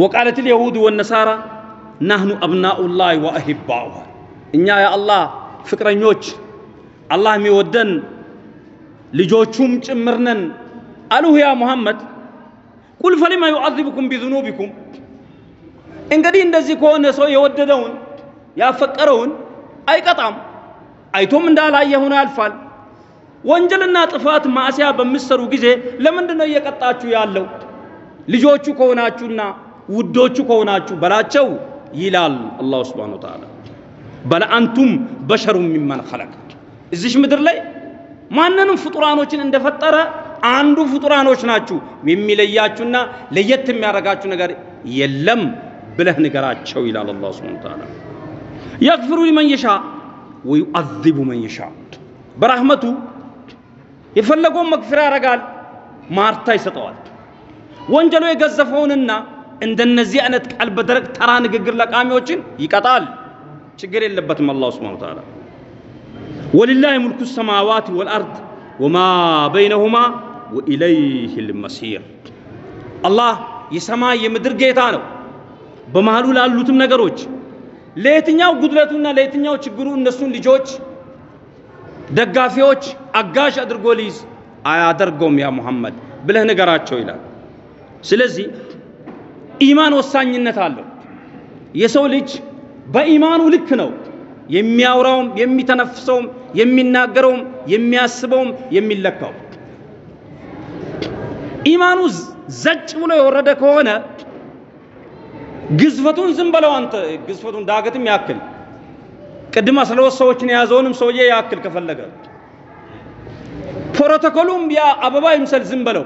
ወቃለት ልየሁድ ወነሳራ ናህኑ አብናኡላህ ወአሂባኡሁ እኛ የአላህ ፍቅረኞች አላህ የሚወደን ልጆቹም ጭምር ነን አሉሁ ያ ሙሐመድ። ቁል ፈሊማ ዩዓዚቡኩም ቢዙኑቢኩም? እንግዲህ እንደዚህ ከሆነ ሰው የወደደውን ያፈቀረውን አይቀጣም። አይቶም እንዳላየ ሆኖ ያልፋል። ወንጀልና ጥፋት ማዕሲያ በምትሰሩ ጊዜ ለምንድን ነው እየቀጣችሁ ያለው? ልጆቹ ከሆናችሁና ውዶቹ ከሆናችሁ በላቸው ይላል አላሁ ስብሓነ ወተዓላ። በል አንቱም በሸሩ ሚመን ኸለቅ እዚሽ ምድር ላይ ማንንም ፍጡራኖችን እንደፈጠረ አንዱ ፍጡራኖች ናችሁ። የሚለያችሁና ለየት የሚያደርጋችሁ ነገር የለም ብለህ ንገራቸው ይላል አላሁ ስብሓነ ወተዓላ። የግፍሩ ሊመን የሻ ወዩዐዚቡ መን የሻ። በራህመቱ የፈለገውን መግፊራ ያደርጋል ማርታ ይሰጠዋል። ወንጀሉ የገዘፈውንና እንደነዚህ አይነት ቃል በደረቅ ተራ ንግግር ለቃሚዎችን ይቀጣል። ችግር የለበትም አላሁ ስብሓነ ወተዓላ። ወሊላሂ ሙልኩ ሰማዋት ወልአርድ ወማ በይነሁማ ወኢለይህ ልመሲር። አላህ የሰማይ የምድር ጌታ ነው። በመሃሉ ላሉትም ነገሮች ለየትኛው ጉድለቱና ለየትኛው ችግሩ እነሱን ልጆች ደጋፊዎች አጋዥ አድርጎ ሊይዝ አያደርገውም ያ ሙሐመድ ብለህ ንገራቸው ይላል። ስለዚህ ኢማን ወሳኝነት አለው። የሰው ልጅ በኢማኑ ልክ ነው። የሚያወራውም የሚተነፍሰውም የሚናገረውም የሚያስበውም የሚለካው። ኢማኑ ዘጭ ብሎ የወረደ ከሆነ ግዝፈቱን ዝም በለው አንተ። ግዝፈቱን ዳገትም ያክል ቅድም አስራ ሁለት ሰዎችን የያዘውንም ሰውዬ ያክል ከፈለገ። ፕሮቶኮሉም ያ አበባ ይምሰል ዝም በለው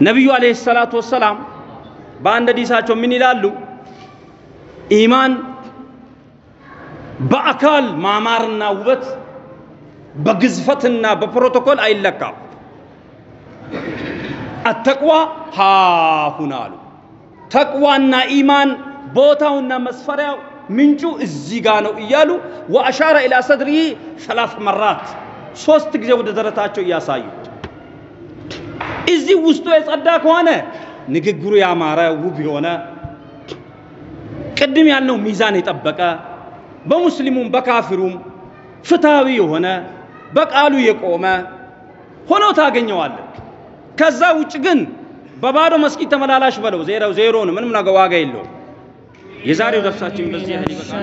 ነቢዩ አለይሂ ሰላቱ ወሰላም በአንድ ሐዲሳቸው ምን ይላሉ? ኢማን በአካል ማማርና ውበት በግዝፈትና በፕሮቶኮል አይለካም። አተቅዋ ሃሁና አሉ። ተቅዋና ኢማን ቦታውና መስፈሪያው ምንጩ እዚህ ጋ ነው እያሉ ወአሻረ ኢላ ሰድሪሂ ሰላስ መራት ሶስት ጊዜ ወደ ደረታቸው እያሳዩ እዚህ ውስጡ የጸዳ ከሆነ ንግግሩ ያማረ ውብ የሆነ ቅድም ያልነው ሚዛን የጠበቀ በሙስሊሙም በካፊሩም ፍትሃዊ የሆነ በቃሉ የቆመ ሆኖ ታገኘዋለህ። ከዛ ውጭ ግን በባዶ መስጊድ ተመላላሽ በለው ዜሮ ዜሮ ነው። ምንም ነገር ዋጋ የለውም። የዛሬው ደርሳችን በዚህ ያህል ይበቃል።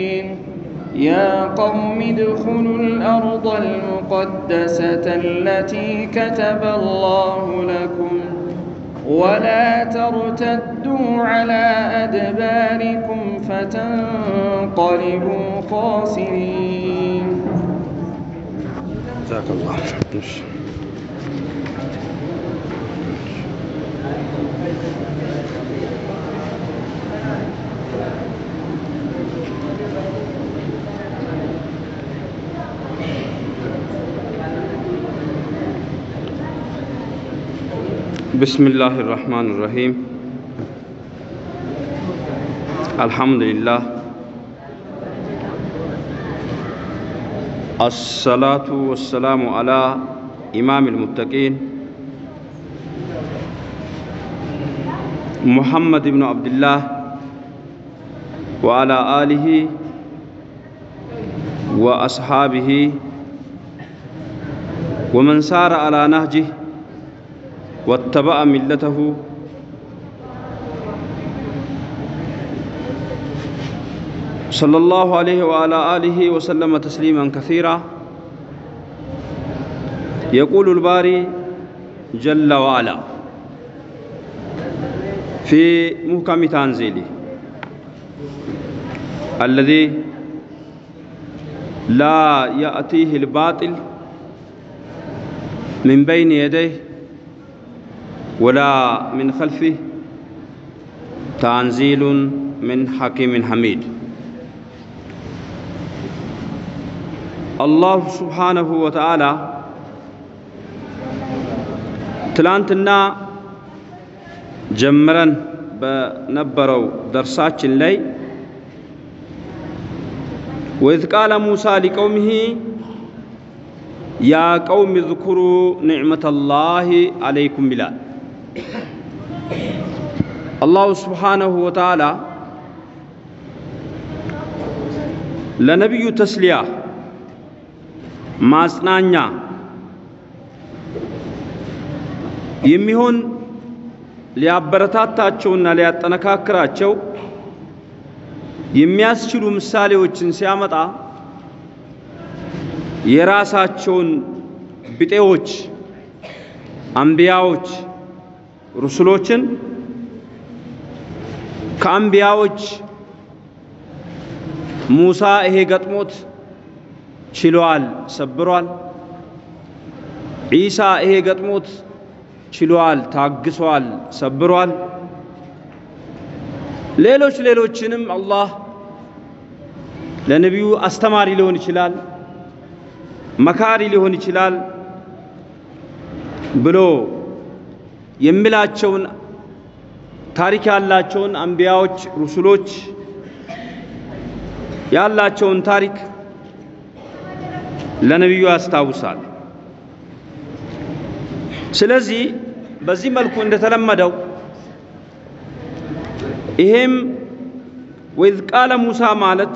يا قوم ادخلوا الأرض المقدسة التي كتب الله لكم ولا ترتدوا على أدباركم فتنقلبوا خاسرين. جزاك الله بسم الله الرحمن الرحيم. الحمد لله. الصلاة والسلام على إمام المتقين. محمد بن عبد الله وعلى آله وأصحابه ومن سار على نهجه واتبع ملته. صلى الله عليه وعلى آله وسلم تسليما كثيرا. يقول الباري جل وعلا في محكم تنزيله الذي لا يأتيه الباطل من بين يديه ولا من خلفه تنزيل من حكيم حميد الله سبحانه وتعالى ትላንትና ጀምረን በነበረው ደርሳችን ላይ ወኢዝ ቃለ ሙሳ ሊቀውሚሂ ያ ቀውም እዝኩሩ ኒዕመተላሂ አለይኩም ይላል። አላሁ ስብሓነሁ ወተዓላ ለነቢዩ ተስሊያ ማጽናኛ የሚሆን ሊያበረታታቸውና ሊያጠነካክራቸው የሚያስችሉ ምሳሌዎችን ሲያመጣ የራሳቸውን ብጤዎች አንቢያዎች ሩሱሎችን ከአንቢያዎች ሙሳ ይሄ ገጥሞት ችሏል፣ ሰብሯል። ዒሳ ይሄ ገጥሞት ችሏል፣ ታግሷል፣ ሰብሯል። ሌሎች ሌሎችንም አላህ ለነቢዩ አስተማሪ ሊሆን ይችላል፣ መካሪ ሊሆን ይችላል ብሎ የሚላቸውን ታሪክ ያላቸውን አንቢያዎች ሩሱሎች ያላቸውን ታሪክ ለነቢዩ ያስታውሳል። ስለዚህ በዚህ መልኩ እንደተለመደው ይሄም ወኢዝ ቃለ ሙሳ ማለት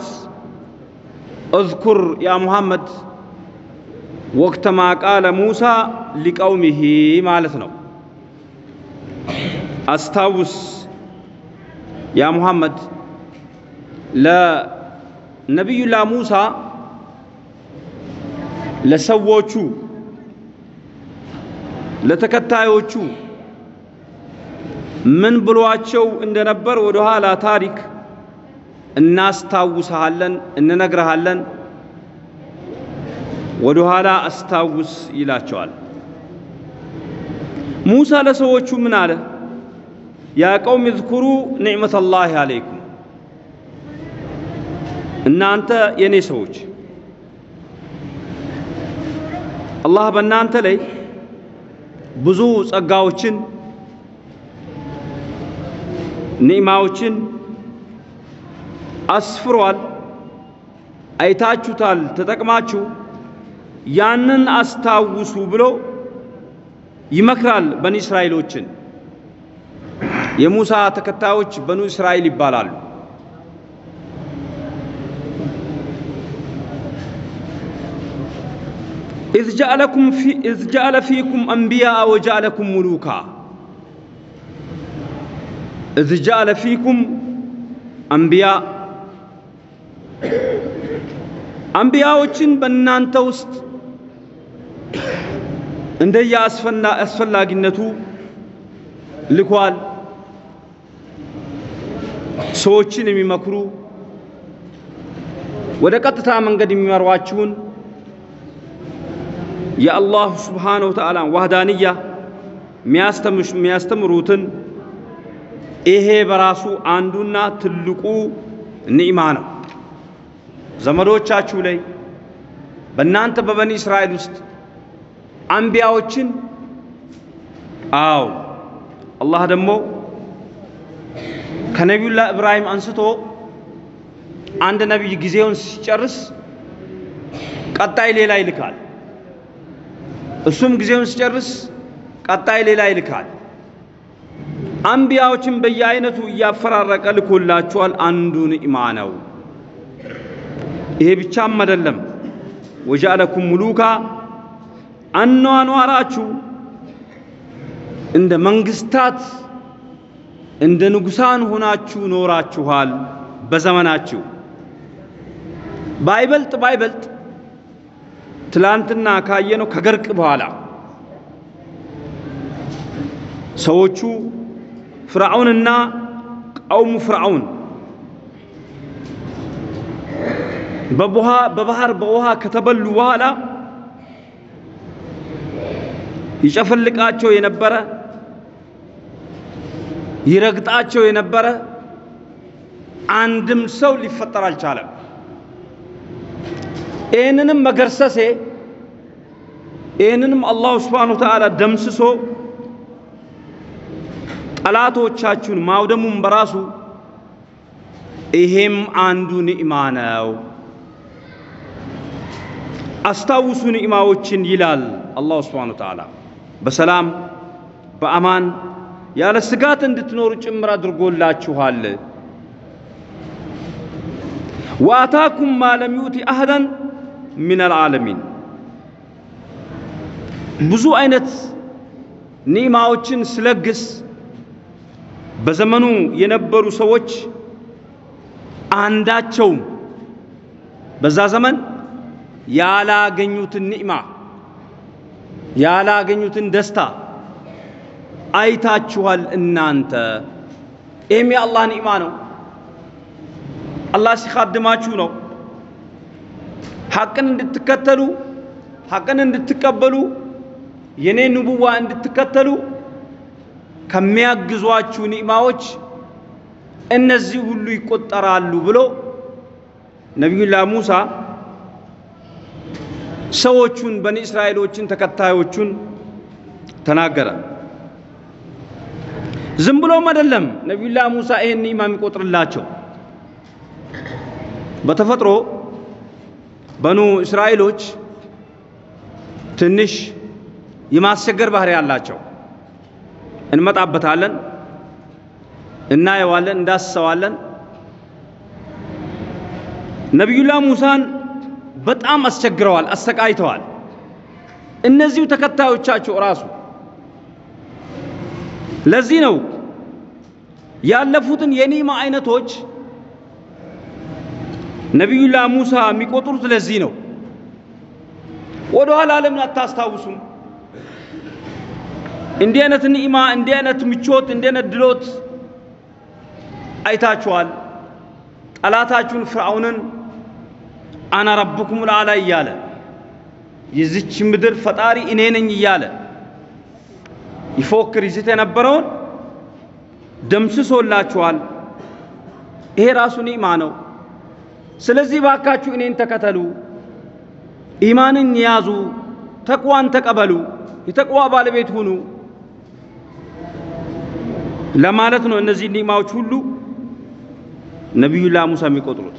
እዝኩር ያ ሙሐመድ ወቅተማ ቃለ ሙሳ ሊቀውሚሂ ማለት ነው። አስታውስ ያ ሙሐመድ ለነቢዩላ ሙሳ ለሰዎቹ ለተከታዮቹ ምን ብሏቸው እንደነበር ወደ ኋላ ታሪክ እናስታውስሃለን፣ እንነግረሃለን። ወደ ኋላ አስታውስ ይላቸዋል። ሙሳ ለሰዎቹ ምን አለ? ያ ቀውም እዝኩሩ ኒዕመተላሂ አለይኩም፣ እናንተ የኔ ሰዎች አላህ በእናንተ ላይ ብዙ ጸጋዎችን ኒዕማዎችን አስፍሯል። አይታችሁታል፣ ተጠቅማችሁ ያንን አስታውሱ ብሎ ይመክራል በኒ እስራኤሎችን። የሙሳ ተከታዮች በኑ እስራኤል ይባላሉ። إذ جعل فيكم أنبياء وجعلكم ملوكا إذ جعل فيكم أنبياء አንቢያዎችን በእናንተ ውስጥ እንደየ አስፈላጊነቱ ልኳል። ሰዎችን የሚመክሩ ወደ ቀጥታ መንገድ የሚመሯችሁን የአላሁ ስብሓነሁ ወተዓላ ዋህዳንያ የሚያስተምሩትን ይሄ በራሱ አንዱና ትልቁ ኒዕማ ነው። ዘመዶቻችሁ ላይ በእናንተ በበኒ እስራኤል ውስጥ አንቢያዎችን አዎ አላህ ደግሞ ከነቢዩላህ ኢብራሂም አንስቶ አንድ ነቢይ ጊዜውን ሲጨርስ ቀጣይ ሌላ ይልካል። እሱም ጊዜውን ሲጨርስ ቀጣይ ሌላ ይልካል። አንቢያዎችን በየአይነቱ እያፈራረቀ ልኮላችኋል። አንዱ ኒዕማ ነው። ይሄ ብቻም አይደለም። ወጀዐለኩም ሙሉካ አኗኗራችሁ እንደ መንግስታት እንደ ንጉሳን ሆናችሁ ኖራችኋል። በዘመናችሁ ባይበልጥ ባይበልጥ ትላንትና ካየነው ከገርቅ በኋላ ሰዎቹ ፍርዓውንና ቀውሙ ፍርዓውን በባህር በውሃ ከተበሉ በኋላ ይጨፈልቃቸው የነበረ ይረግጣቸው የነበረ አንድም ሰው ሊፈጠር አልቻለም። ይህንንም መገርሰሴ ይህንንም አላሁ ስብሓነሁ ወተዓላ ደምስሶ ጠላቶቻችሁን ማውደሙን በራሱ ይሄም አንዱ ኒዕማ ነው። አስታውሱ ኒዕማዎችን ይላል አላሁ ስብሓነሁ ወተዓላ በሰላም በአማን ያለ ስጋት እንድትኖሩ ጭምር አድርጎላችኋል። ወአታኩም ማ ለም አህደን ሚነል ዓለሚን ብዙ አይነት ኒዕማዎችን ስለግስ በዘመኑ የነበሩ ሰዎች አንዳቸውም በዛ ዘመን ያላገኙትን ኒዕማ ያላገኙትን ደስታ አይታችኋል እናንተ። ይህም የአላህ ኒዕማ ነው። አላህ ሲኻድማችሁ ነው። ሐቅን እንድትከተሉ ሐቅን እንድትቀበሉ የኔ ንቡዋ እንድትከተሉ ከሚያግዟችሁ ኒዕማዎች እነዚህ ሁሉ ይቆጠራሉ ብሎ ነቢዩላህ ሙሳ ሰዎቹን በኒ እስራኤሎችን ተከታዮቹን ተናገረ። ዝም ብሎም አይደለም ነቢዩላህ ሙሳ ይሄን ኒዕማ የሚቆጥርላቸው። በተፈጥሮ በኑ እስራኤሎች ትንሽ የማስቸገር ባህሪ ያላቸው እንመጣበታለን፣ እናየዋለን፣ እንዳስሰዋለን። ነቢዩላህ ሙሳን በጣም አስቸግረዋል፣ አሰቃይተዋል። እነዚሁ ተከታዮቻቸው ራሱ ለዚህ ነው ያለፉትን የኒዕማ አይነቶች ነቢዩላህ ሙሳ የሚቆጥሩት ለዚህ ነው። ወደ ኋላ ለምን አታስታውሱም? እንዲህ አይነት ኒዕማ፣ እንዲህ አይነት ምቾት፣ እንዲህ አይነት ድሎት አይታችኋል። ጠላታችሁን ፍርዓውንን አና ረብኩም ልአላ እያለ የዚች ምድር ፈጣሪ እኔ ነኝ እያለ ይፎክር ይዝት የነበረውን ደምስሶላችኋል። ይሄ ራሱ ኒዕማ ነው። ስለዚህ ባካችሁ እኔን ተከተሉ፣ ኢማንን ያዙ፣ ተቅዋን ተቀበሉ፣ የተቅዋ ባለቤት ሁኑ ለማለት ነው። እነዚህ ኒዕማዎች ሁሉ ነቢዩላህ ሙሳ የሚቆጥሩት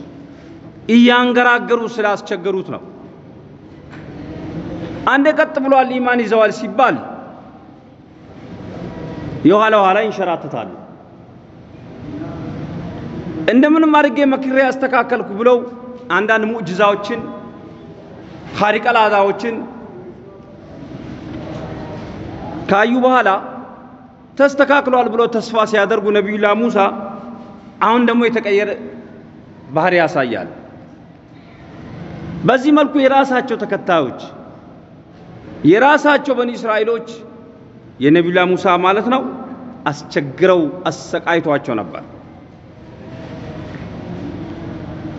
እያንገራገሩ ስላስቸገሩት ነው። አንድ ቀጥ ብሏል፣ ኢማን ይዘዋል ሲባል የኋላ ኋላ ይንሸራተታሉ። እንደምንም አድርጌ መክሬ ያስተካከልኩ ብለው አንዳንድ ሙዕጅዛዎችን ኻሪቀል አዳዎችን ካዩ በኋላ ተስተካክሏል ብሎ ተስፋ ሲያደርጉ ነቢዩላህ ሙሳ አሁን ደግሞ የተቀየረ ባህሪ ያሳያል። በዚህ መልኩ የራሳቸው ተከታዮች የራሳቸው በኒ እስራኤሎች የነቢዩላህ ሙሳ ማለት ነው አስቸግረው አሰቃይቷቸው ነበር።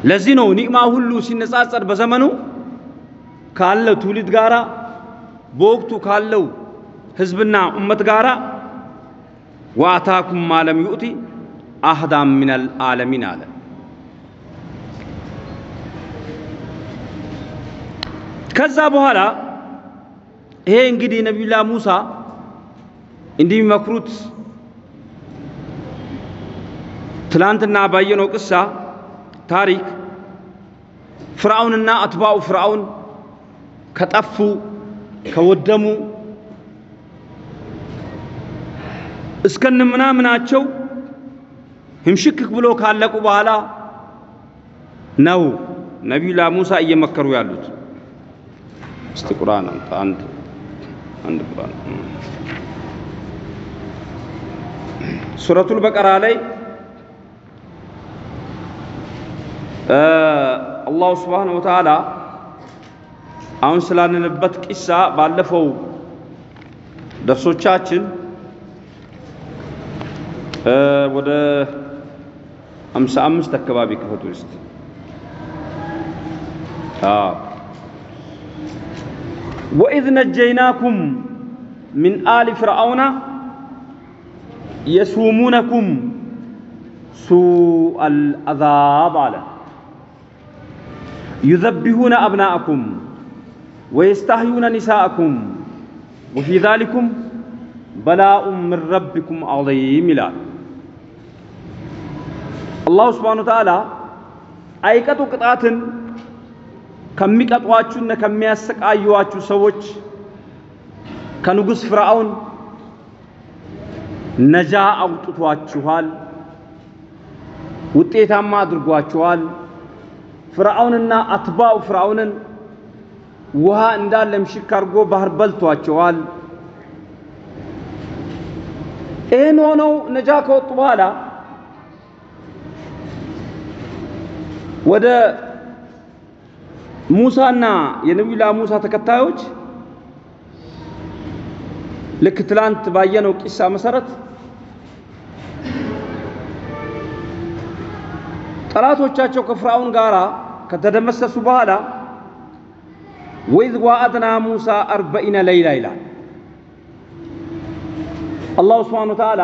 ለዚህ ነው ኒዕማ ሁሉ ሲነጻጸር በዘመኑ ካለው ትውልድ ጋራ በወቅቱ ካለው ህዝብና ኡመት ጋራ ወአታኩም ማ ለም ዩእቲ አህዳም ሚነል ዓለሚን አለ። ከዛ በኋላ ይሄ እንግዲህ ነቢዩላህ ሙሳ እንዲህ የሚመክሩት ትላንትና ባየነው ቅሳ ታሪክ ፍርዓውንና አትባኡ ፍርዓውን ከጠፉ ከወደሙ እስከነ ምናምናቸው ህምሽክክ ብሎ ካለቁ በኋላ ነው ነቢዩላህ ሙሳ እየመከሩ ያሉት። እስቲ ቁርአን አንድ አንድ ቁርአን ሱረቱል በቀራ ላይ አላሁ ስብሓነሁ ወተዓላ አሁን ስላንንበት ቂሳ ባለፈው ደርሶቻችን ወደ ሃምሳ አምስት አካባቢ ክፈቱ ውስጥ وإذ نجيناكم من آل فرعون يسومونكم سوء العذاب. على يذبحون أبناءكم ويستحيون نساءكم وفي ذلكم بلاء من ربكم عظيم. لا. الله سبحانه وتعالى أيكة قطعة ከሚቀጧችሁና ከሚያሰቃዩዋችሁ ሰዎች ከንጉሥ ፍርዓውን ነጃ አውጥቷችኋል፣ ውጤታማ አድርጓችኋል። ፍርዓውንና አትባው ፍርዓውንን ውሃ እንዳለ ምሽክ አድርጎ ባህር በልቷቸዋል። ይህን ሆነው ነጃ ከወጡ በኋላ ወደ ሙሳና የነቢዩላህ ሙሳ ተከታዮች ልክ ትላንት ባየነው ቂሳ መሰረት ጠላቶቻቸው ከፍርዓውን ጋር ከተደመሰሱ በኋላ ወኢዝ ዋአድና ሙሳ አርበኢነ ለይላ ይላል። አላሁ ስብሓነ ወተዓላ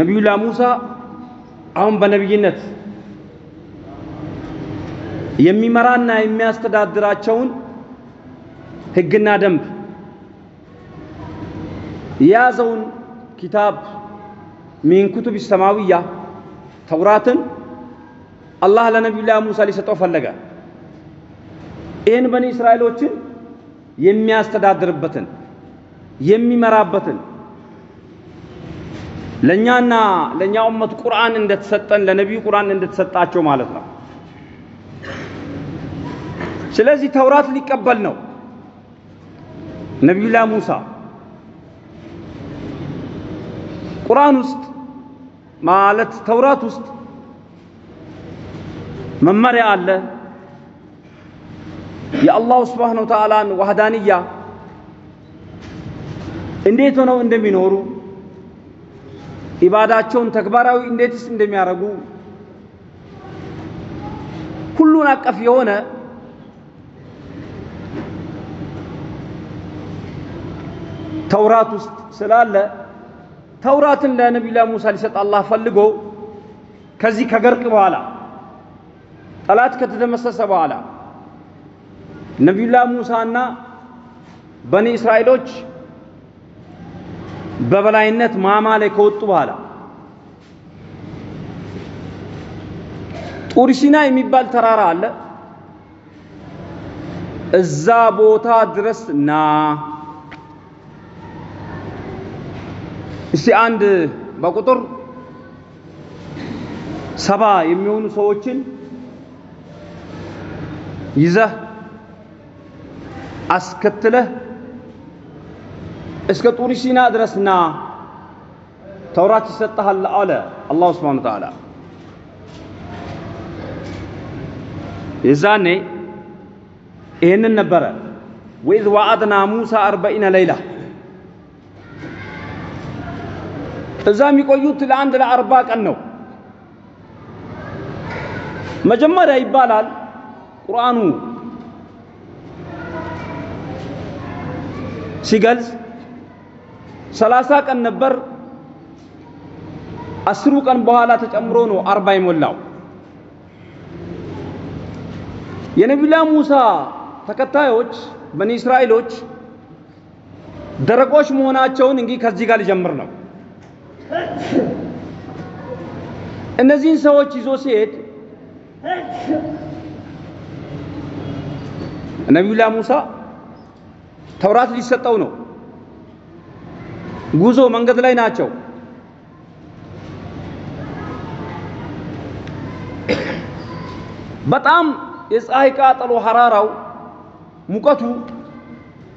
ነቢዩላህ ሙሳ አሁን በነቢይነት የሚመራና የሚያስተዳድራቸውን ሕግና ደንብ የያዘውን ኪታብ ሚን ኩቱብ ሰማዊያ ተውራትን አላህ ለነቢዩላህ ሙሳ ሊሰጠው ፈለገ። ይህን በኒ እስራኤሎችን የሚያስተዳድርበትን የሚመራበትን ለእኛና ለእኛ ኡመት ቁርአን እንደተሰጠን ለነቢዩ ቁርአን እንደተሰጣቸው ማለት ነው። ስለዚህ ተውራት ሊቀበል ነው ነቢዩላህ ሙሳ። ቁርአን ውስጥ ማለት ተውራት ውስጥ መመሪያ አለ። የአላሁ ስብሓነሁ ወተዓላን ዋህዳንያ እንዴት ሆነው እንደሚኖሩ ኢባዳቸውን ተግባራዊ እንዴትስ እንደሚያደርጉ ሁሉን አቀፍ የሆነ ተውራት ውስጥ ስላለ ተውራትን ለነቢዩላህ ሙሳ ሊሰጥ አላህ ፈልጎ ከዚህ ከገርቅ በኋላ ጠላት ከተደመሰሰ በኋላ ነቢዩላህ ሙሳና በኒ እስራኤሎች በበላይነት ማማ ላይ ከወጡ በኋላ ጡር ሲና የሚባል ተራራ አለ። እዛ ቦታ ድረስ ና እስቲ አንድ በቁጥር ሰባ የሚሆኑ ሰዎችን ይዘህ አስከትለህ እስከ ጡር ሲና ድረስ ና ተውራት ይሰጥሃል አለ አላሁ ስብሓነ ወተዓላ። የዛኔ ይህንን ነበረ ወኢዝ ዋዓድና ሙሳ አርበኢነ ለይላ እዛ የሚቆዩት ለአንድ ለአርባ ቀን ነው። መጀመሪያ ይባላል ቁርአኑ ሲገልጽ ሰላሳ ቀን ነበር። አስሩ ቀን በኋላ ተጨምሮ ነው አርባ የሞላው። የነቢዩላህ ሙሳ ተከታዮች በኒ እስራኤሎች ደረቆች መሆናቸውን እንግዲህ ከዚህ ጋር ሊጀምር ነው። እነዚህን ሰዎች ይዞ ሲሄድ ነቢዩላህ ሙሳ ተውራት ሊሰጠው ነው። ጉዞ መንገድ ላይ ናቸው። በጣም የፀሐይ ቃጠሎ ሐራራው ሙቀቱ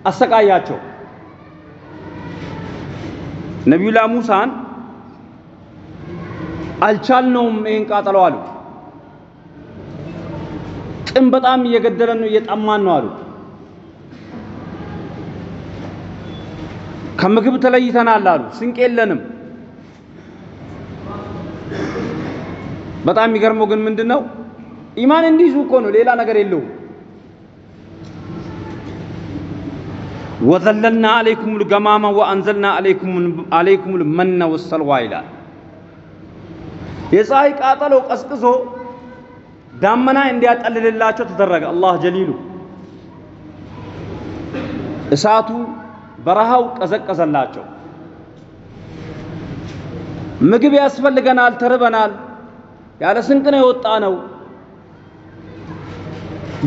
አሰቃያቸው። ነቢዩላህ ሙሳን አልቻልነውም ይህን ቃጠሎ አሉ። ጥም በጣም እየገደለን ነው፣ እየጠማን ነው አሉ። ከምግብ ተለይተናል አሉ። ስንቅ የለንም። በጣም የሚገርመው ግን ምንድን ነው ኢማን እንዲይዙ እኮ ነው፣ ሌላ ነገር የለውም። ወዘለልና አለይኩም ልገማማ ወአንዘልና አለይኩም ልመና ወሰልዋ ይላል። የፀሐይ ቃጠሎ ቀዝቅዞ ዳመና እንዲያጠልልላቸው ተደረገ። አላህ ጀሊሉ እሳቱ በረሃው ቀዘቀዘላቸው። ምግብ ያስፈልገናል፣ ተርበናል፣ ያለ ስንቅ ነው የወጣ ነው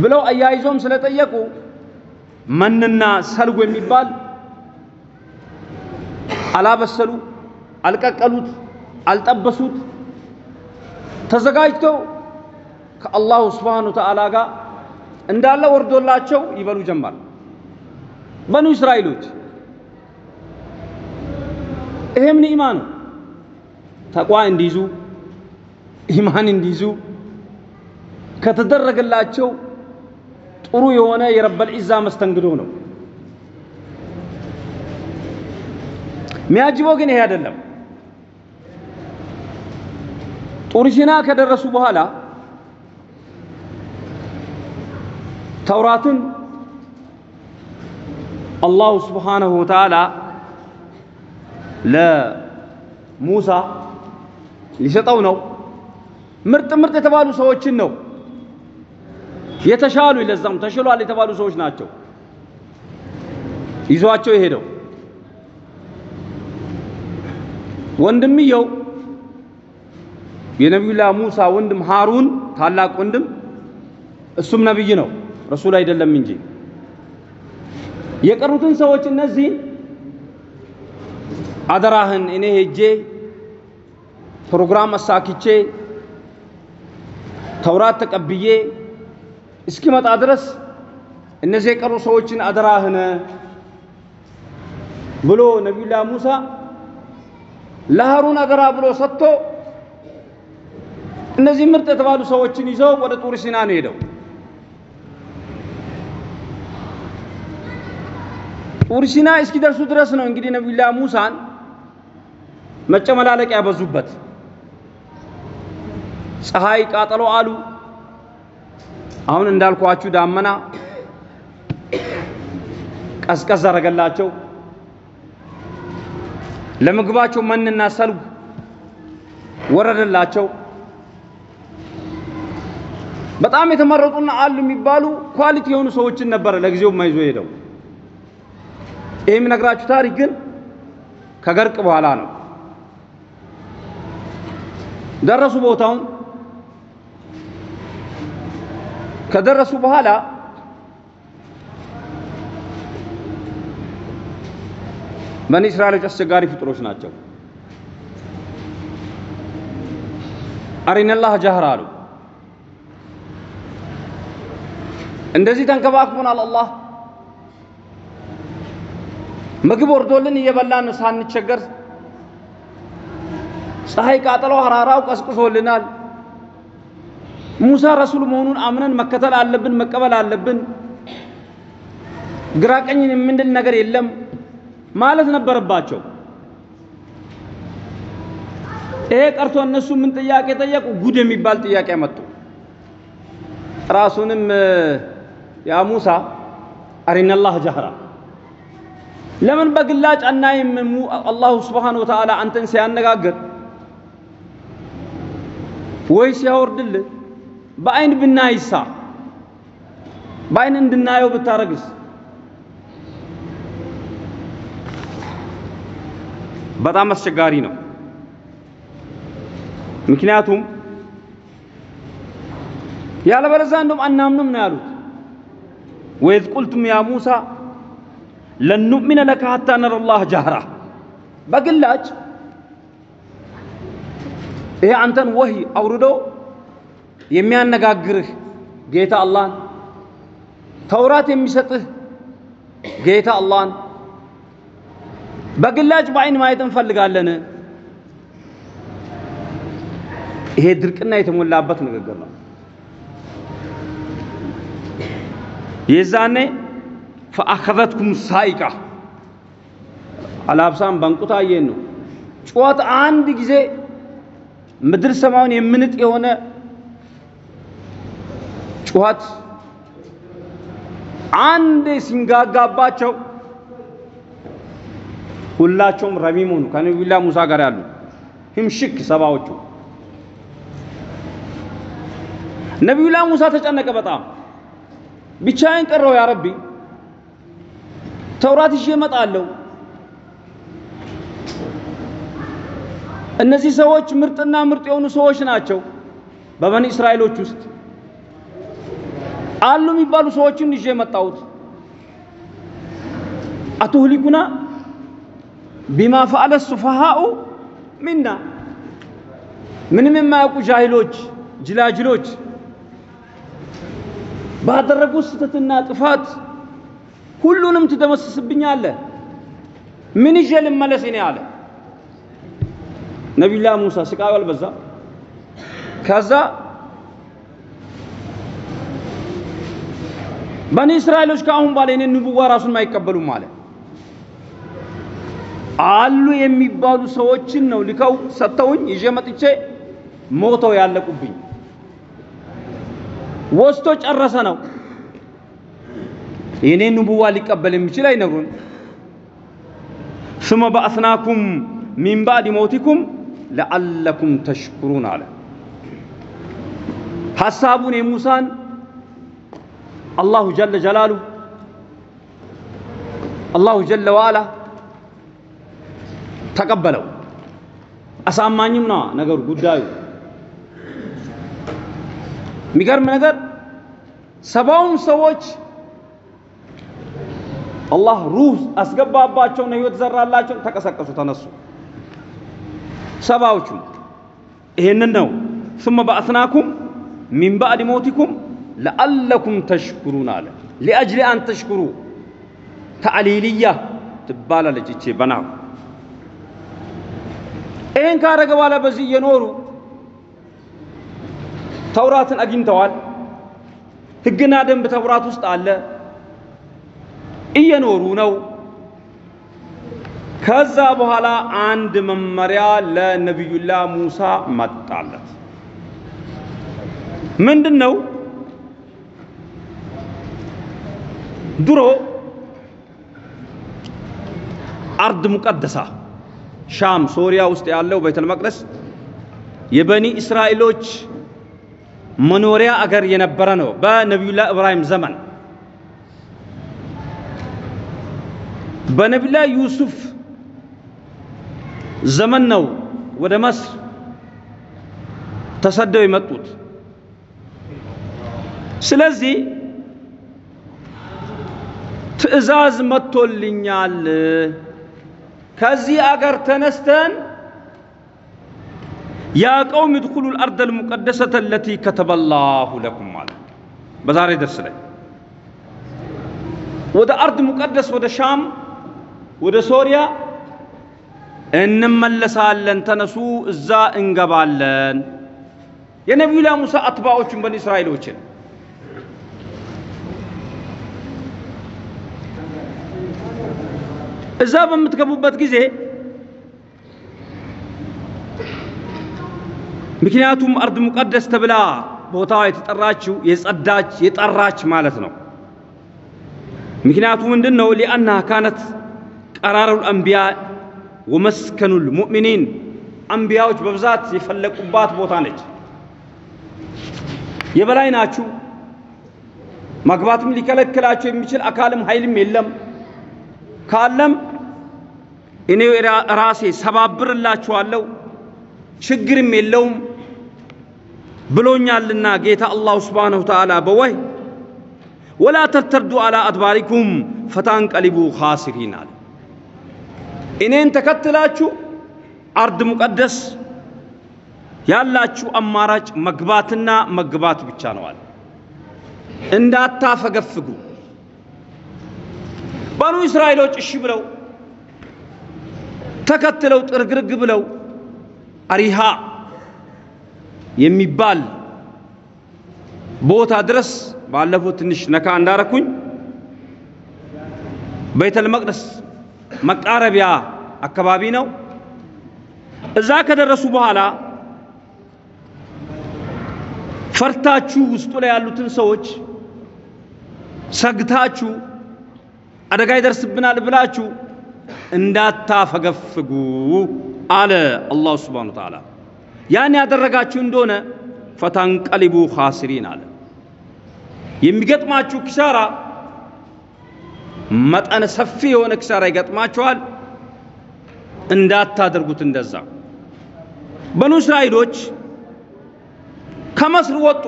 ብለው አያይዞም ስለጠየቁ መንና ሰልጎ የሚባል አላበሰሉ፣ አልቀቀሉት፣ አልጠበሱት ተዘጋጅተው ከአላሁ ስብሓነሁ ወተዓላ ጋር እንዳለ ወርዶላቸው ይበሉ ጀመር። በኑ እስራኤሎች ይሄም ኒዕማ ነው። ተቋ እንዲይዙ ኢማን እንዲይዙ ከተደረገላቸው ጥሩ የሆነ የረበል ዒዛ መስተንግዶ ነው። ሚያጅበው ግን ይሄ አይደለም። ጡር ሲና ከደረሱ በኋላ ተውራትን አላሁ ስብሓነሁ ወተዓላ ለሙሳ ሊሰጠው ነው። ምርጥ ምርጥ የተባሉ ሰዎችን ነው የተሻሉ ለዛም ተሽሏል የተባሉ ሰዎች ናቸው ይዟቸው የሄደው። ወንድምየው የነቢዩላህ ሙሳ ወንድም ሃሩን ታላቅ ወንድም እሱም ነብይ ነው፣ ረሱል አይደለም እንጂ። የቀሩትን ሰዎች እነዚህ አደራህን እኔ ሄጄ ፕሮግራም አሳክቼ ተውራት ተቀብዬ እስኪመጣ ድረስ እነዚህ የቀሩ ሰዎችን አደራህን ብሎ ነቢዩላህ ሙሳ ለሃሩን አደራ ብሎ ሰጥቶ እነዚህ ምርጥ የተባሉ ሰዎችን ይዘው ወደ ጡር ሲና ነው ሄደው። ጡር ሲና እስኪደርሱ ድረስ ነው እንግዲህ ነቢዩላህ ሙሳን መጨመላለቅ ያበዙበት። ፀሐይ ቃጠሎ አሉ። አሁን እንዳልኳችሁ ዳመና ቀዝቀዝ አረገላቸው። ለምግባቸው መንና ሰልብ ወረደላቸው። በጣም የተመረጡና አሉ የሚባሉ ኳሊቲ የሆኑ ሰዎችን ነበረ ለጊዜው ማይዞ ሄደው። ይህ የምነግራችሁ ታሪክ ግን ከገርቅ በኋላ ነው። ደረሱ ቦታውን። ከደረሱ በኋላ በኒ እስራኤሎች አስቸጋሪ ፍጡሮች ናቸው። አሪነላህ ጃህራ አሉ። እንደዚህ ተንከባክቦናል አላህ ምግብ ወርዶልን እየበላን ሳንቸገር፣ ፀሐይ ቃጠሎ ሐራራው ቀስቅሶልናል። ሙሳ ረሱል መሆኑን አምነን መከተል አለብን፣ መቀበል አለብን። ግራ ቀኝን የምንል ነገር የለም ማለት ነበረባቸው። ይሄ ቀርቶ እነሱ ምን ጥያቄ ጠየቁ? ጉድ የሚባል ጥያቄ መጡ። ራሱንም ያ ሙሳ አሪነላህ ጀህራ ለምን በግላጭ አናይም? አላሁ ስብሓነሁ ወተዓላ አንተን ሲያነጋግር ወይ ሲያወርድልህ በአይን ብናይሳ በአይን እንድናየው ብታረግስ? በጣም አስቸጋሪ ነው። ምክንያቱም ያለበለዚያ እንደውም አናምንም ነው ያሉት። ወኢዝ ቁልቱም ያ ሙሳ ለን ለከ ሐታ ነረላህ ጃህራ በግላጭ ይሄ አንተን ወህይ አውርዶ የሚያነጋግርህ ጌታ አላህን ተውራት የሚሰጥህ ጌታ አላህን በግላጭ በአይን ማየት እንፈልጋለን። ይሄ ድርቅና የተሞላበት ንግግር ነው። የዛኔ ፈአኸዘትኩም ሳይቃ። አላብሳም በንቁታዬን ነው። ጩኸት አንድ ጊዜ ምድር ሰማዩን የምንጥ የሆነ ጩኸት አንድ ሲንጋጋባቸው ሁላቸውም ረሚም ሆኑ። ከነቢዩላህ ሙሳ ጋር ያሉ ህምሽክ ሰባዎቹ። ነቢዩላህ ሙሳ ተጨነቀ በጣም ብቻዬን ቀረው ያ ረቢ። ተውራት ይዤ እመጣለሁ። እነዚህ ሰዎች ምርጥና ምርጥ የሆኑ ሰዎች ናቸው በበኒ እስራኤሎች ውስጥ። አሉ የሚባሉ ሰዎችን ይዤ የመጣሁት። አቱህሊኩና ቢማ ፈአለ ሱፈሃኡ ሚና። ምንም የማያውቁ ጃሂሎች ጅላጅሎች ባደረጉት ስህተትና ጥፋት ሁሉንም ትደመስስብኛለህ። ምን ይዤ ልመለስ እኔ አለ ነቢዩላህ ሙሳ። ስቃዩ አልበዛም? ከዛ በኒ እስራኤሎች ከአሁን በኋላ የኔን ንቡዋ ራሱን አይቀበሉም አለ። አሉ የሚባሉ ሰዎችን ነው ልከው ሰጥተውኝ ይዤ መጥቼ ሞተው ያለቁብኝ። ወስቶ ጨረሰ ነው። የኔ ንቡዋ ሊቀበል የሚችል አይነግሩን። ሱመ በአስናኩም ሚን ባዕድ ሞቲኩም ለዓለኩም ተሽኩሩን አለ። ሐሳቡን የሙሳን አላሁ ጀለ ጀላሉ አላሁ ጀለ ዋላ ተቀበለው። አሳማኝም ነዋ ነገሩ ጉዳዩ የሚገርም ነገር ሰባውም ሰዎች አላህ ሩህ አስገባባቸውና ህይወት ዘራላቸው፣ ተቀሰቀሱ፣ ተነሱ። ሰባዎቹ ይሄንን ነው ثم بعثناكم من بعد موتكم لعلكم تشكرون አለ لأجل أن تشكروا ተዕሊልያ ትባላለች እቺ በናው ይህን ካረገ በኋላ በዚህ እየኖሩ ተውራትን አግኝተዋል። ህግና ደንብ ተውራት ውስጥ አለ። እየኖሩ ነው። ከዛ በኋላ አንድ መመሪያ ለነቢዩላህ ሙሳ መጣለት። ምንድን ነው? ድሮ አርድ ሙቀደሳ ሻም ሶሪያ ውስጥ ያለው ቤተል መቅደስ የበኒ እስራኤሎች መኖሪያ አገር የነበረ ነው። በነቢዩላህ ኢብራሂም ዘመን በነቢዩላህ ዩሱፍ ዘመን ነው ወደ መስር ተሰደው የመጡት። ስለዚህ ትዕዛዝ መጥቶልኛል ከዚህ አገር ተነስተን ያ ቀውም ድኹሉ ልአርድ ልሙቀደሰተ ለቲ ከተበላሁ ለኩም አለ። በዛሬ ደርስ ላይ ወደ አርድ ሙቀደስ ወደ ሻም ወደ ሶሪያ እንመለሳለን፣ ተነሱ፣ እዛ እንገባለን። የነቢዩላህ ሙሳ አትባዎችን በኒ እስራኤሎችን እዛ በምትገቡበት ጊዜ ምክንያቱም አርድ ሙቀደስ ተብላ ቦታዋ የተጠራችው የጸዳች የጠራች ማለት ነው። ምክንያቱ ምንድን ነው? ሊአና ካነት ቀራሩል አንቢያ ወመስከኑል ሙእሚኒን አንቢያዎች በብዛት የፈለቁባት ቦታ ነች። የበላይ ናችሁ። መግባትም ሊከለክላቸው የሚችል አካልም ኃይልም የለም። ካለም እኔ ራሴ ሰባብርላችኋለሁ ችግርም የለውም ብሎኛልና ጌታ አላሁ ስብሓነሁ ወተዓላ በወይ ወላ ተርተዱ አላ አድባሪኩም ፈታንቀሊቡ ኻሲሪን አለ። እኔን ተከትላችሁ አርድ ሙቀደስ ያላችሁ አማራጭ መግባትና መግባት ብቻ ነው አለ። እንዳታፈገፍጉ። በኑ እስራኤሎች እሺ ብለው ተከትለው ጥርግርግ ብለው አሪሃ የሚባል ቦታ ድረስ ባለፈው ትንሽ ነካ እንዳረኩኝ ቤተል መቅደስ መቃረቢያ አካባቢ ነው። እዛ ከደረሱ በኋላ ፈርታችሁ ውስጡ ላይ ያሉትን ሰዎች ሰግታችሁ አደጋ ይደርስብናል ብላችሁ እንዳታፈገፍጉ አለ አላሁ ስብሓነሁ ወተዓላ። ያን ያደረጋችሁ እንደሆነ ፈተንቀሊቡ ኻሲሪን አለ። የሚገጥማችሁ ኪሳራ መጠነ ሰፊ የሆነ ኪሳራ ይገጥማችኋል። እንዳታደርጉት እንደዛ። በኑ እስራኤሎች ከመስር ወጡ።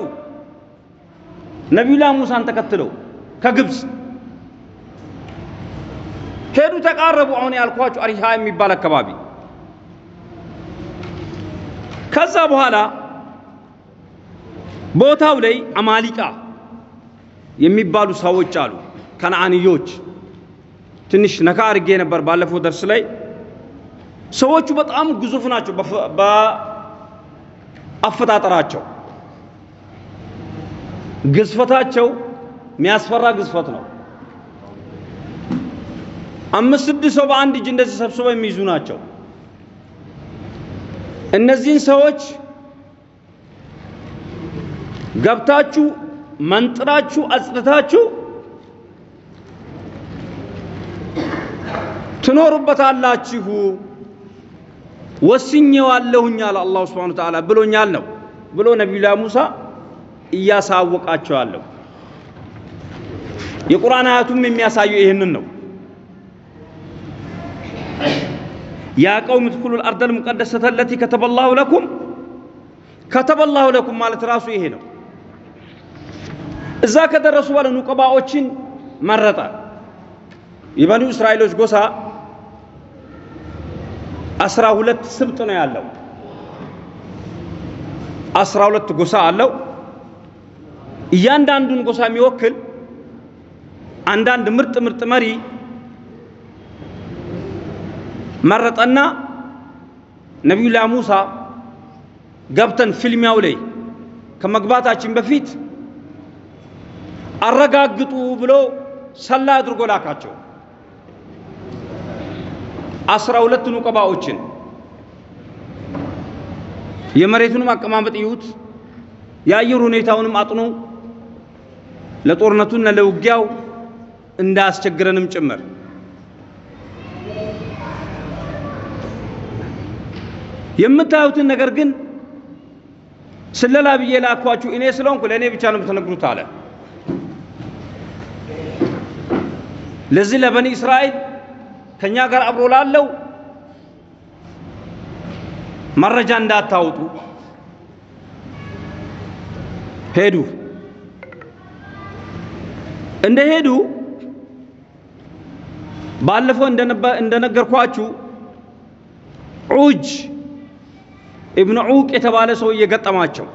ነቢዩላህ ሙሳን ተከትለው ከግብፅ ሄዱ፣ ተቃረቡ። አሁን ያልኳችሁ አሪሃ የሚባል አካባቢ። ከዛ በኋላ ቦታው ላይ አማሊቃ የሚባሉ ሰዎች አሉ፣ ከነአንዮች። ትንሽ ነካ አድርጌ ነበር ባለፈው ደርስ ላይ። ሰዎቹ በጣም ግዙፍ ናቸው በአፈጣጠራቸው። ግዝፈታቸው የሚያስፈራ ግዝፈት ነው። አምስት ስድስት ሰው በአንድ እጅ እንደዚህ ሰብስበው የሚይዙ ናቸው። እነዚህን ሰዎች ገብታችሁ መንጥራችሁ አጽድታችሁ ትኖሩበታላችሁ ወስኜዋለሁኝ አለ አላሁ ሱብሓነሁ ወተዓላ ብሎኛል ነው ብሎ ነቢዩላህ ሙሳ እያሳወቃቸዋለሁ። የቁርአን አያቱም የሚያሳየው ይህንን ነው። ያ ቀውም እድኹሉ አልአርደል ሙቀደሰተ አለቲ ከተበላሁ ለኩም ከተበላሁ ለኩም ማለት ራሱ ይሄ ነው። እዛ ከደረሱ በኋላ ኑቀባዎችን መረጠ። የበኑ እስራኤሎች ጎሳ አስራ ሁለት ስብጥ ነው ያለው። አስራ ሁለት ጎሳ አለው። እያንዳንዱን ጎሳ የሚወክል አንዳንድ ምርጥ ምርጥ መሪ መረጠና ነቢዩላህ ሙሳ ገብተን ፊልሚያው ላይ ከመግባታችን በፊት አረጋግጡ ብሎ ሰላ አድርጎ ላካቸው። አስራ ሁለት ኑቀባዎችን የመሬቱንም አቀማመጥ ይዩት፣ የአየር ሁኔታውንም አጥኑ፣ ለጦርነቱና ለውጊያው እንዳያስቸግረንም ጭምር የምታዩትን ነገር ግን ስለላ ብዬ ላኳችሁ እኔ ስለሆንኩ ለእኔ ብቻ ነው የምትነግሩት አለ። ለዚህ ለበኒ እስራኤል ከኛ ጋር አብሮ ላለው መረጃ እንዳታወጡ ሄዱ። እንደ ሄዱ ባለፈው እንደነገርኳችሁ ዑጅ ኢብኑ ዑቅ የተባለ ሰው እየገጠማቸው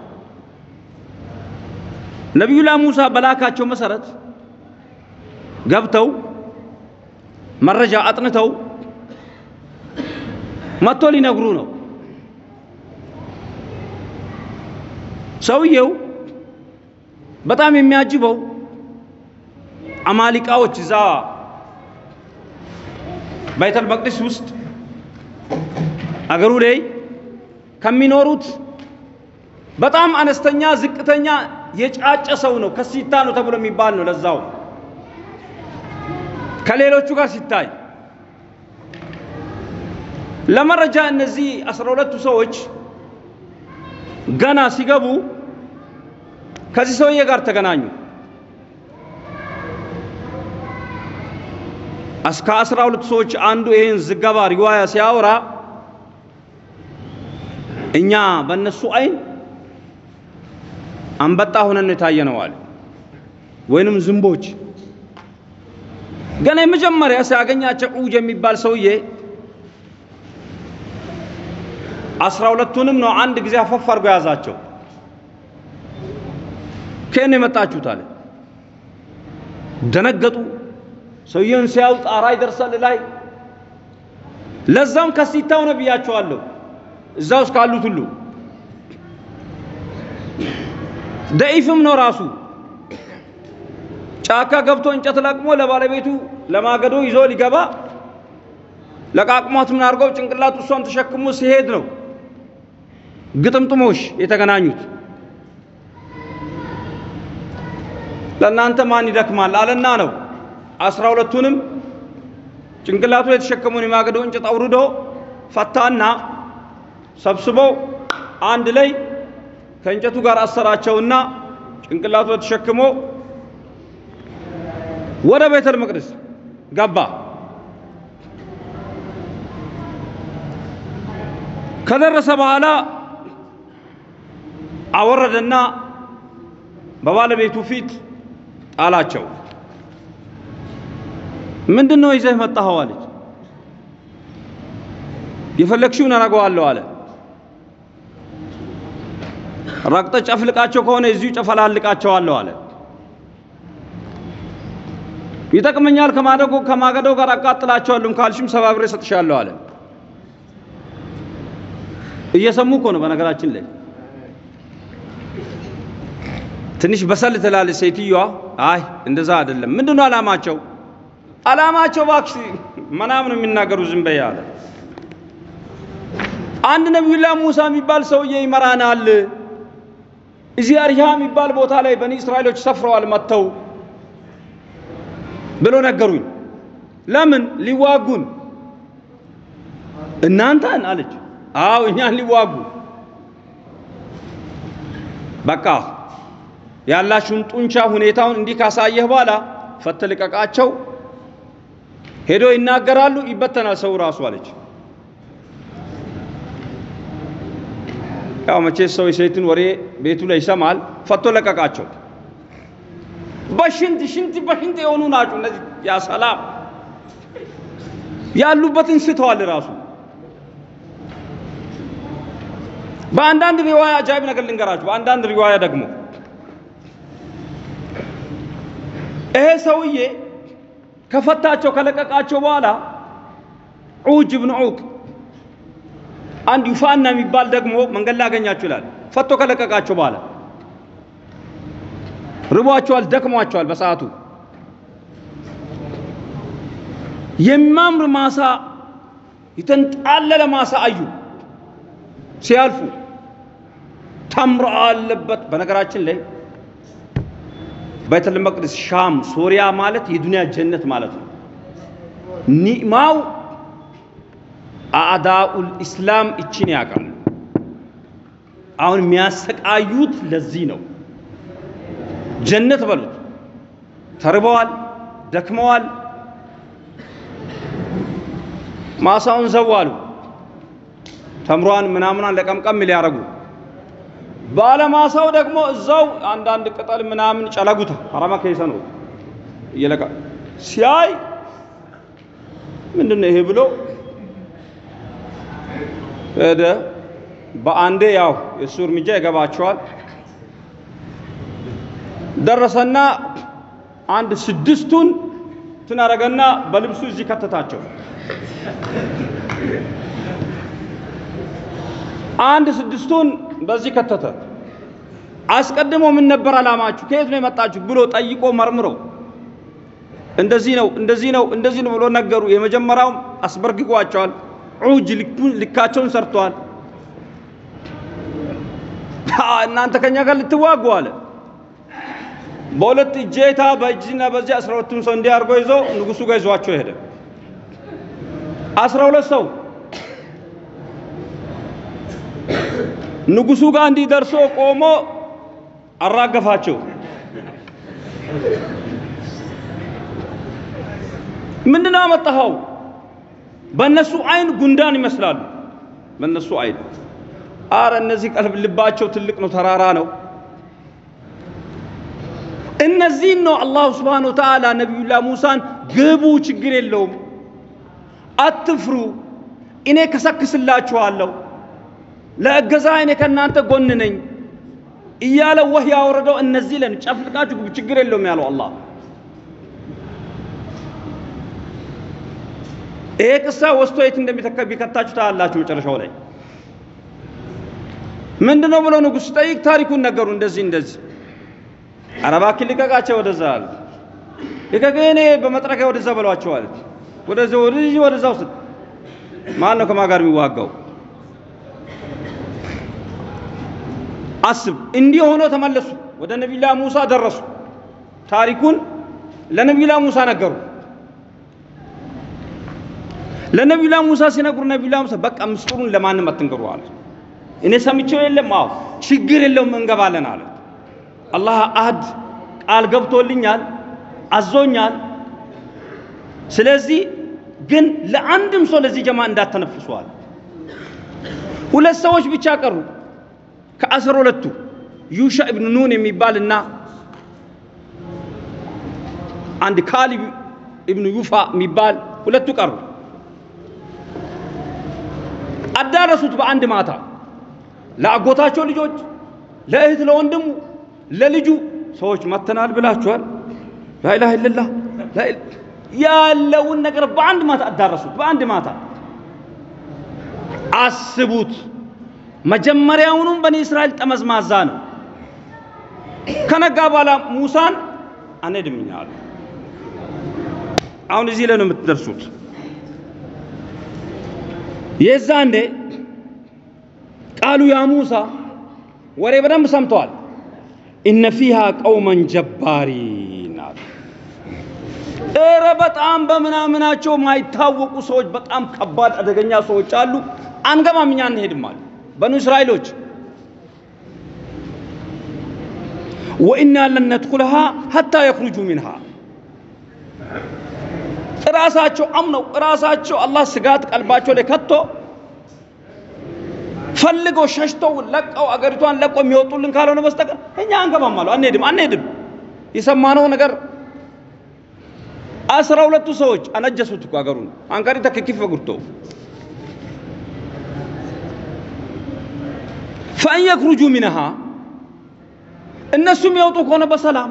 ነቢዩላህ ሙሳ በላካቸው መሰረት ገብተው መረጃ አጥንተው መጥቶ ሊነግሩ ነው። ሰውየው በጣም የሚያጅበው አማሊቃዎች እዛ ባይተል መቅደስ ውስጥ አገሩ ላይ ከሚኖሩት በጣም አነስተኛ ዝቅተኛ የጫጨ ሰው ነው። ከሲታ ነው ተብሎ የሚባል ነው። ለዛው ከሌሎቹ ጋር ሲታይ ለመረጃ እነዚህ አስራ ሁለቱ ሰዎች ገና ሲገቡ ከዚህ ሰውዬ ጋር ተገናኙ። እስከ አስራ ሁለቱ ሰዎች አንዱ ይህን ዝገባ ሪዋያ ሲያወራ እኛ በእነሱ አይን አንበጣ ሆነን የታየ ነው አለ። ወይንም ዝንቦች። ገና የመጀመሪያ ሲያገኛቸው ዑጅ የሚባል ሰውዬ አስራ ሁለቱንም ነው አንድ ጊዜ አፈፍ አድርጎ ያዛቸው። ከየት ነው የመጣችሁት አለ። ደነገጡ። ሰውየውን ሲያዩ ጣራ ይደርሳል ላይ ለዛም ከሲታው ነው ብያቸዋለሁ። እዛ ውስጥ ካሉት ሁሉ ደኢፍም ነው ራሱ ጫካ ገብቶ እንጨት ለቅሞ ለባለቤቱ ለማገዶ ይዞ ሊገባ ለቃቅሟት ምን አድርገው ጭንቅላቱ እሷን ተሸክሞ ሲሄድ ነው ግጥምጥሞሽ የተገናኙት። ለእናንተ ማን ይደክማል አለና ነው አስራ ሁለቱንም ጭንቅላቱ የተሸከመውን የማገዶ እንጨት አውርዶ ፈታና ሰብስበው አንድ ላይ ከእንጨቱ ጋር አሰራቸውና ጭንቅላቱ ተሸክሞ ወደ ቤተል መቅደስ ገባ። ከደረሰ በኋላ አወረደና በባለቤቱ ፊት ጣላቸው። ምንድን ነው ይዘህ መጣኸው? አለች። የፈለግሽውን አደርገዋለሁ አለ። ረግጠ ጨፍልቃቸው ከሆነ እዚሁ ጨፈላልቃቸዋለሁ አለ። ይጠቅመኛል ከማደጎ ከማገዶ ጋር አቃጥላቸዋለሁ ካልሽም ሰባብሬ ሰጥሻለሁ አለ። እየሰሙ እኮ ነው። በነገራችን ላይ ትንሽ በሰል ትላለች ሴትዮዋ። አይ እንደዛ አይደለም። ምንድነው አላማቸው? አላማቸው እባክሽ ምናምን የሚናገሩ ዝም በይ አለ። አንድ ነቢዩላህ ሙሳ የሚባል ሰውዬ ይመራናል። እዚህ አርያ የሚባል ቦታ ላይ በኒ እስራኤሎች ሰፍረዋል መጥተው ብሎ ነገሩኝ። ለምን ሊዋጉን? እናንተን አለች። አው እኛን ሊዋጉ። በቃ ያላችሁን ጡንቻ ሁኔታውን እንዲህ ካሳየህ በኋላ ፈትልቀቃቸው። ሄዶ ይናገራሉ፣ ይበተናል ሰው ራሱ አለች። ያው መቼ ሰው የሴትን ወሬ ቤቱ ላይ ይሰማል። ፈቶ ለቀቃቸው። በሽንት ሽንት በሽንት የሆኑ ናቸው እነዚህ። ያ ሰላም ያሉበትን ስተዋል ራሱ። በአንዳንድ ሪዋያ አጃይብ ነገር ልንገራችሁ። በአንዳንድ ሪዋያ ደግሞ ይሄ ሰውዬ ከፈታቸው ከለቀቃቸው በኋላ ዑጅ ብን ዑቅ አንድ ዩፋና የሚባል ደግሞ መንገድ ላይ አገኛችሁ ይላል። ፈቶ ከለቀቃቸው በኋላ ርቧቸዋል፣ ደክሟቸዋል። በሰዓቱ የሚያምር ማሳ የተንጣለለ ማሳ አዩ። ሲያልፉ ተምር አለበት። በነገራችን ላይ ቤተል መቅደስ ሻም፣ ሶሪያ ማለት የዱንያ ጀነት ማለት ነው። ኒዕማው አዕዳኡል ኢስላም እችን ያውቃሉ። አሁን የሚያሰቃዩት ለዚህ ነው። ጀነት በሉት። ተርበዋል፣ ደክመዋል፣ ማሳውን ዘዋሉ። ተምሯን ምናምኗን ለቀምቀም ሊያረጉ ባለማሳው ደግሞ እዛው አንዳንድ ቅጠል ምናምን ጨለጉታ ሐረማ ከይሰ ነው እየለቃ ሲያይ ምንድን ነው ይሄ ብሎ ሄደ። በአንዴ ያው የእሱ እርምጃ ይገባቸዋል። ደረሰና አንድ ስድስቱን ትናረገና በልብሱ እዚህ ከተታቸው። አንድ ስድስቱን በዚህ ከተተ። አስቀድሞ ምን ነበር አላማችሁ? ከየት ነው የመጣችሁ ብሎ ጠይቆ መርምሮ እንደዚህ ነው እንደዚህ ነው እንደዚህ ነው ብሎ ነገሩ። የመጀመሪያውም አስበርግጓቸዋል። ዑጅ ልካቸውን ሰርተዋል። እናንተ ከኛ ጋር ልትዋጉ አለ። በሁለት እጀታ በእጅና በዚህ አስራ ሁለቱን ሰው እንዲህ አድርጎ ይዞ ንጉሱ ጋር ይዟቸው ሄደ። አስራ ሁለት ሰው ንጉሱ ጋር እንዲህ ቆሞ አራገፋቸው። ምንድነው አመጣኸው? በእነሱ አይን ጉንዳን ይመስላሉ። በእነሱ አይን አረ እነዚህ ቀልብ ልባቸው ትልቅ ነው፣ ተራራ ነው። እነዚህን ነው አላሁ ስብሓነሁ ወተዓላ ነቢዩላህ ሙሳን ግቡ፣ ችግር የለውም አትፍሩ፣ እኔ ከሰክስላችኋለሁ፣ ለእገዛ እኔ ከእናንተ ጎን ነኝ እያለ ወህ ያወረደው እነዚህ ለን ጨፍልቃችሁ ግቡ፣ ችግር የለውም ያለው አላህ። ይሄ ቅሳ ወስቶ የት እንደሚከታችሁ ታያላችሁ። መጨረሻው ላይ ምንድነው ብለው ንጉሥ ጠይቅ ታሪኩን ነገሩ። እንደዚህ እንደዚህ ኧረ እባክህ ልቀቃቸው ወደዛ አለ። ልቀቅ እኔ በመጥረቂያ ወደዛ በሏቸው አለ። ወደዛ ወደዚህ ወደዛ ውስጥ ማን ነው ከማን ጋር የሚዋጋው? አስብ። እንዲህ ሆኖ ተመለሱ። ወደ ነቢዩላህ ሙሳ ደረሱ። ታሪኩን ለነቢዩላህ ሙሳ ነገሩ። ለነቢዩላህ ሙሳ ሲነግሩ ነቢዩላህ ሙሳ በቃ ምስጢሩን ለማንም አትንገሩ አለ። እኔ ሰምቼው የለም አዎ ችግር የለውም እንገባለን አለ። አላህ አህድ ቃል ገብቶልኛል፣ አዞኛል። ስለዚህ ግን ለአንድም ሰው ለዚህ ጀማ እንዳተነፍሷል። ሁለት ሰዎች ብቻ ቀሩ ከአስራ ሁለቱ ዩሻ ኢብኑ ኑን የሚባልና አንድ ካሊብ ኢብኑ ዩፋ የሚባል ሁለቱ ቀሩ። አዳረሱት በአንድ ማታ ለአጎታቸው ልጆች፣ ለእህት፣ ለወንድሙ፣ ለልጁ ሰዎች መተናል ብላችኋል። ላኢላሃ ኢለላህ ያለውን ነገር በአንድ ማታ አዳረሱት። በአንድ ማታ አስቡት። መጀመሪያውኑም በኒ እስራኤል ጠመዝማዛ ነው። ከነጋ በኋላ ሙሳን አንሄድም አሉ። አሁን እዚህ ላይ ነው የምትደርሱት። የዛንዴ ቃሉ ያ ሙሳ ወሬ በደንብ ሰምተዋል። ኢነ ፊሃ ቀውመን ጀባሪን ኧረ በጣም በምናምናቸው ማይታወቁ ሰዎች፣ በጣም ከባድ አደገኛ ሰዎች አሉ። አንገባም፣ እኛ አንሄድም አሉ በኑ እስራኤሎች። ወኢና ለን ነድኹልሃ ሐታ ሚንሃ ራሳቸው አምነው ራሳቸው አላህ ስጋት ቀልባቸው ላይ ከቶ ፈልገው ሸሽተው ለቀው አገሪቷን ለቀው የሚወጡልን ካልሆነ በስተቀር እኛ አንገባም አሉ። አንሄድም አንሄድም። የሰማነው ነገር አስራ ሁለቱ ሰዎች አነጀሱት እኮ አገሩን አንቀሪ ተከኪፍ ጉርቶ ፈእን የኽሩጁ ሚንሃ እነሱ የሚወጡ ከሆነ በሰላም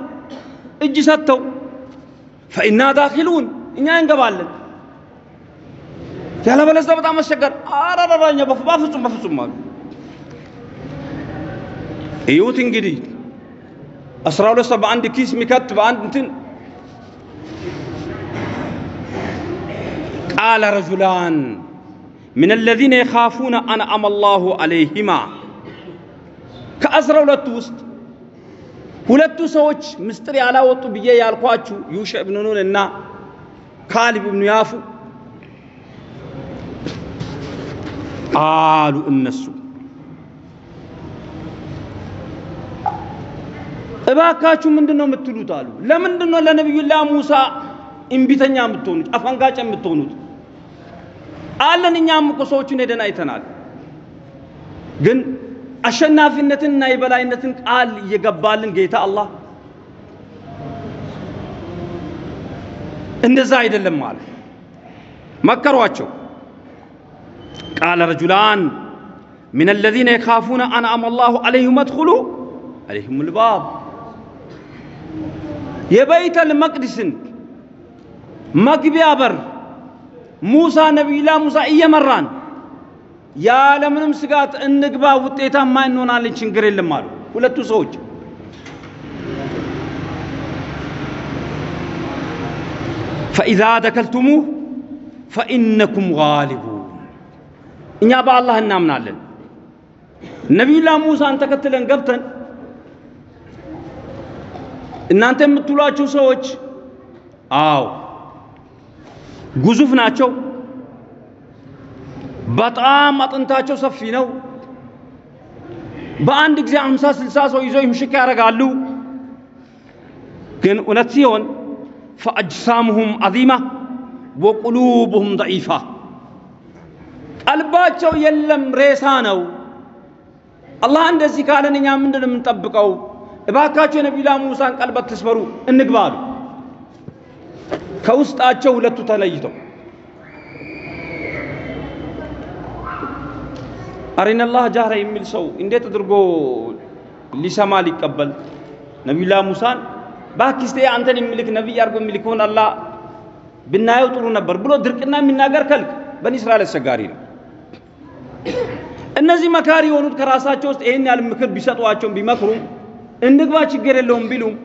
እጅ ሰጥተው ፈኢና ዳኪሉን እኛ እንገባለን። ያለበለዚያ በጣም አስቸጋሪ አራራኛ በፍጹም በፍጹም አሉ። እዩት እንግዲህ አስራ ሁለት ሰው በአንድ ኪስ የሚከት በአንድ እንትን ቃለ ረጁላን ምን አለዚነ የኻፉነ አንዐመ አላሁ ዐለይሂማ ከአስራ ሁለቱ ውስጥ ሁለቱ ሰዎች ምስጢር ያላወጡ ብዬ ያልኳችሁ ዩሻ ኢብኑ ኑን እና ካሊብ ኢብኑ ያፉ አሉ እነሱ እባካችሁ ምንድን ነው የምትሉት አሉ። ለምንድን ነው ለነቢዩላህ ሙሳ እምቢተኛ የምትሆኑት? አፈንጋጭ የምትሆኑት? አለን እኛም እኮ ሰዎችን ሄደን አይተናል። ግን አሸናፊነትንና የበላይነትን ቃል እየገባልን ጌታ አላህ እንደዛ አይደለም ማለት መከሯቸው። ቃለ ረጁላን ምን አለዚነ የካፉነ አንዐመ አላሁ ዐለይሂም አድኹሉ ዐለይሂም ልባብ። የበይተል መቅዲስን መግቢያ በር ሙሳ ነቢዩላህ ሙሳ እየመራን ያለምንም ስጋት እንግባ፣ ውጤታማ እንሆናለን፣ ችግር የለም አሉ ሁለቱ ሰዎች። ፈኢዛ ደከልቱሙህ ፈኢነኩም ጋሊቡን። እኛ በአላህ እናምናለን። ነቢዩላህ ሙሳን ተከትለን ገብተን እናንተ የምትሏቸው ሰዎች አዎ ግዙፍ ናቸው። በጣም አጥንታቸው ሰፊ ነው። በአንድ ጊዜ አምሳ ስልሳ ሰው ይዞ ምሽክ ያደርጋሉ። ግን እውነት ሲሆን ፈአጅሳሙሁም አዚማ ወቁሉቡሁም ደዒፋ ቀልባቸው የለም ሬሳ ነው። አላህ እንደዚህ ካለን እኛ ምንድን ነው የምንጠብቀው? እባካቸው የነቢዩላህ ሙሳን ቀልብ አትስበሩ፣ እንግባ አሉ። ከውስጣቸው ሁለቱ ተለይተው አሪነላህ ጃህረ የሚል ሰው እንዴት አድርጎ ሊሰማ ሊቀበል? ነቢዩላህ ሙሳን ባኪስቴ አንተን የሚልክ ነቢይ አድርጎ የሚልክውን አላህ ብናየው ጥሩ ነበር ብሎ ድርቅና የሚናገር ከልክ በኒ እስራኤል አስቸጋሪ ነው። እነዚህ መካሪ የሆኑት ከራሳቸው ውስጥ ይህን ያህል ምክር ቢሰጧቸውም ቢመክሩም እንግባ ችግር የለውም ቢሉም